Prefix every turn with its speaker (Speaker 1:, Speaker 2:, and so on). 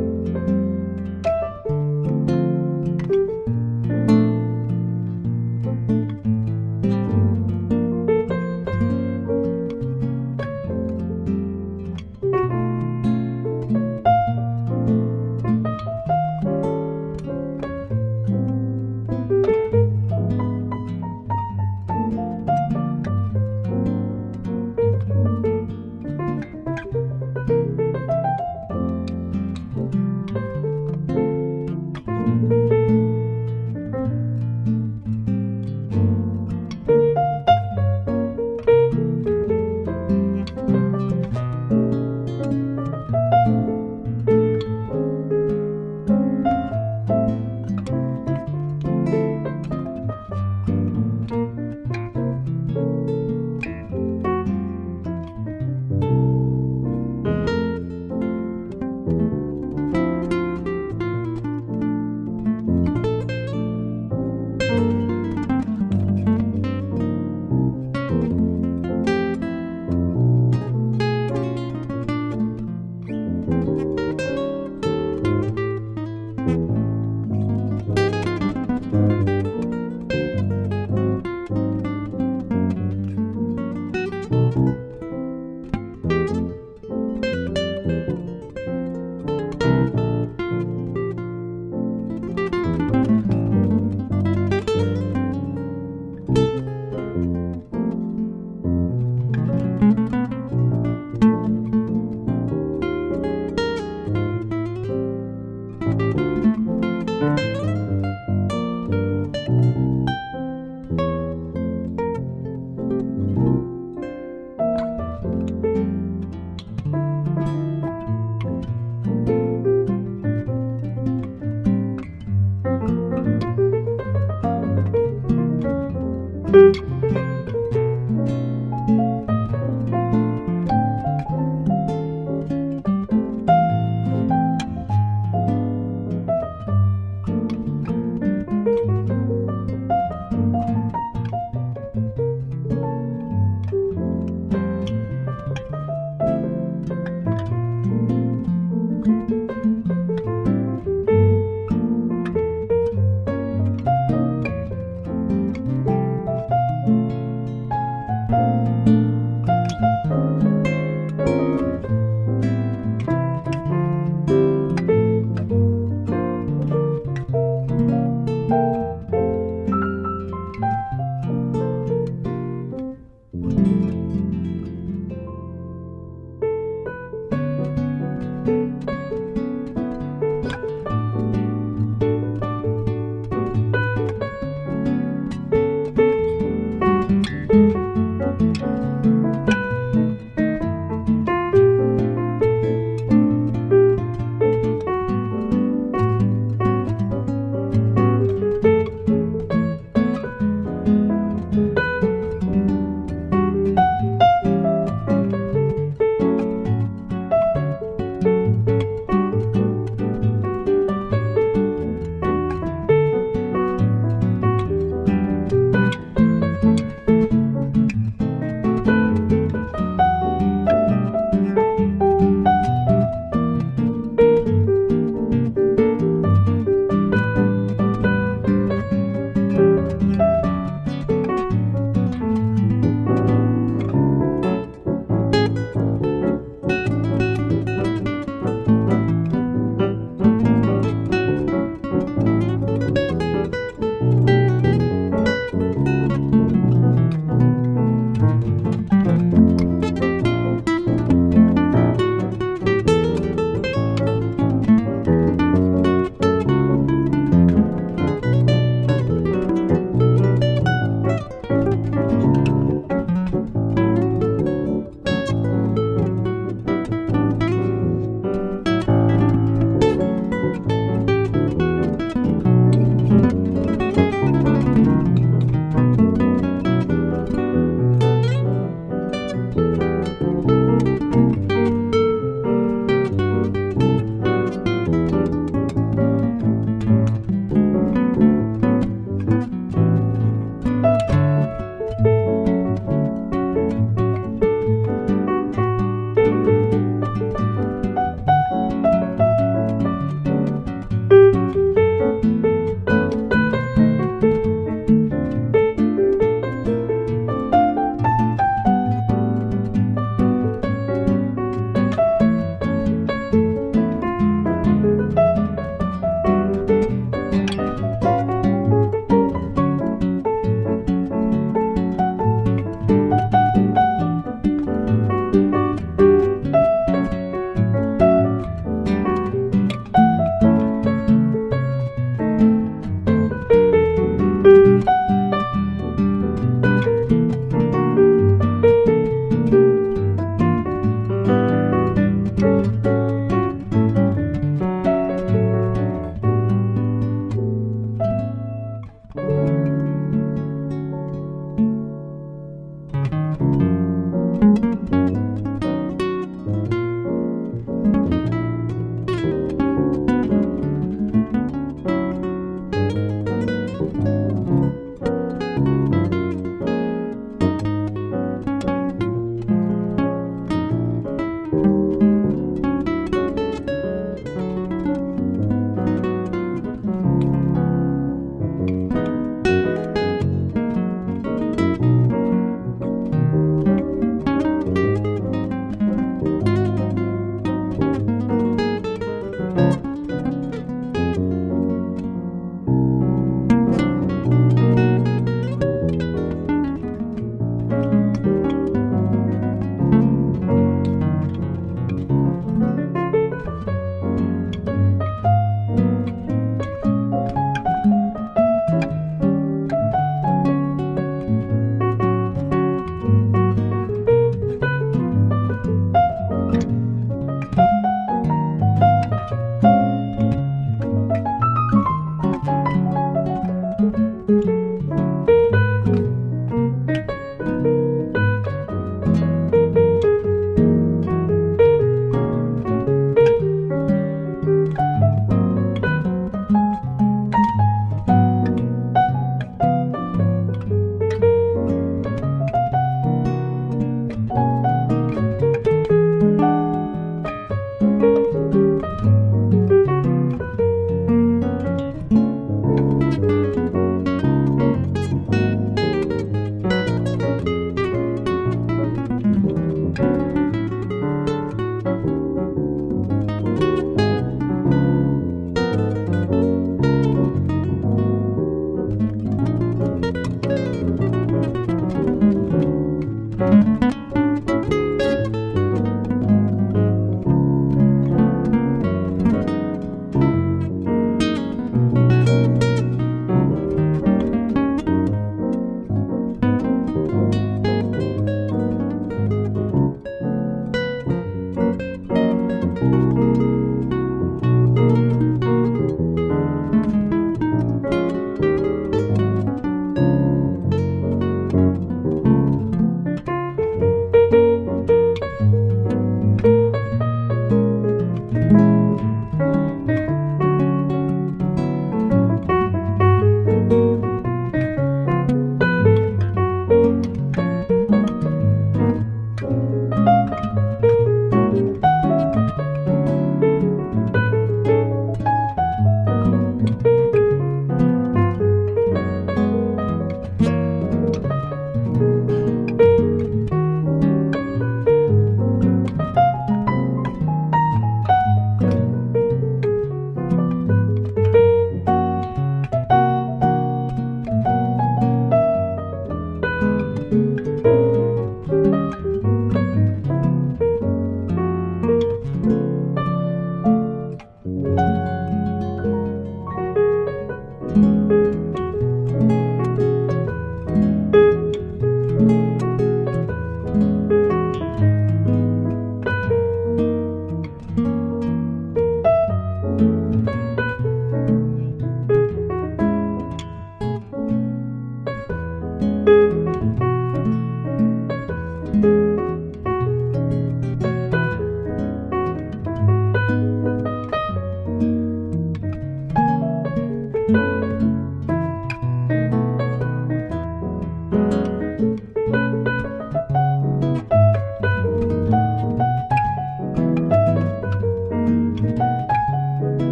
Speaker 1: you.